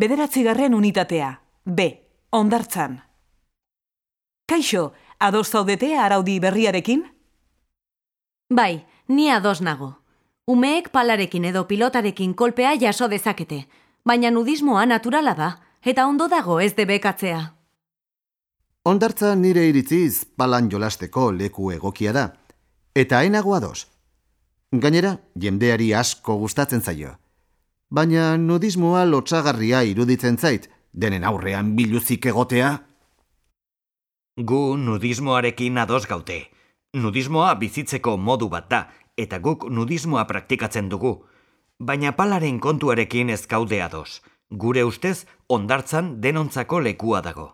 Bederatzigarren unitatea. B. Ondartzan. Kaixo, ados zaudete araudi berriarekin? Bai, ni ados nago. Umeek palarekin edo pilotarekin kolpea jaso dezakete, baina nudismoa naturala da, eta ondo dago ez debekatzea. Ondartza nire iritziz palan jolasteko leku egokia da, eta hainago ados. Gainera, jendeari asko gustatzen zaio. Baina nudismoa lotxagarria iruditzen zait, denen aurrean biluzik egotea. Gu nudismoarekin ados gaute. Nudismoa bizitzeko modu bat da, eta guk nudismoa praktikatzen dugu. Baina palaren kontuarekin ez gaude ados. Gure ustez, ondartzan denontzako lekua dago.